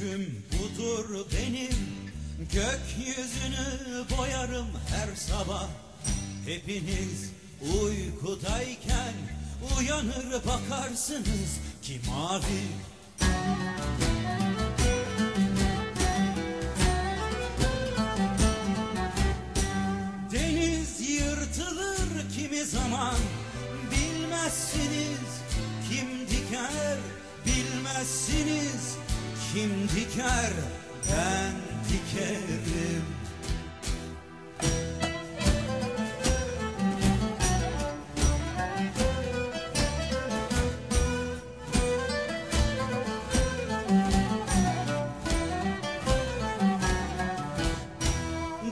Gücüm budur benim Gökyüzünü boyarım her sabah. Hepiniz uykudayken Uyanır bakarsınız ki mavi. Deniz yırtılır kimi zaman Bilmezsiniz kim diker Bilmezsiniz kim diker Ben dikerim.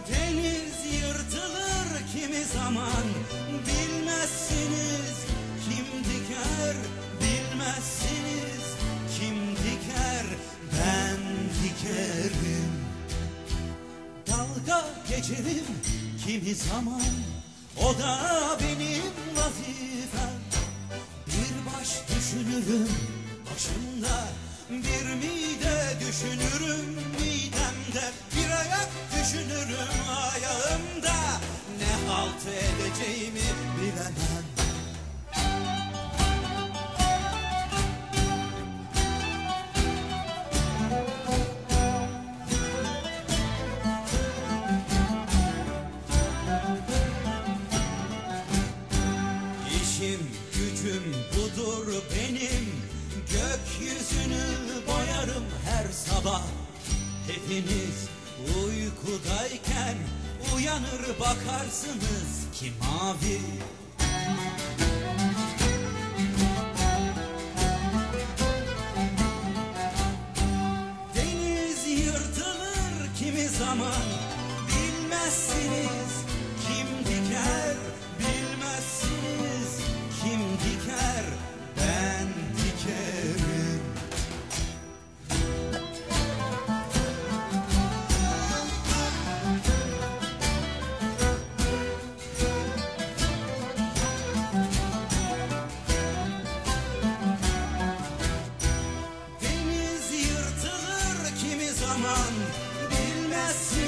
Deniz yırtılır kimi zaman Bilmezsiniz Geçerim kimi zaman O da benim vazifem. Bir baş düşünürüm Hepiniz uykudayken Uyanır bakarsınız ki mavi. Deniz yırtılır kimi zaman Bilmezsiniz zaman Bilmezsiniz